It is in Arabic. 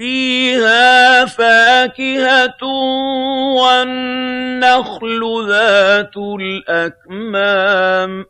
فِيهَا فَاكِهَةٌ وَالنَّخْلُ ذَاتُ الْأَكْمَامِ.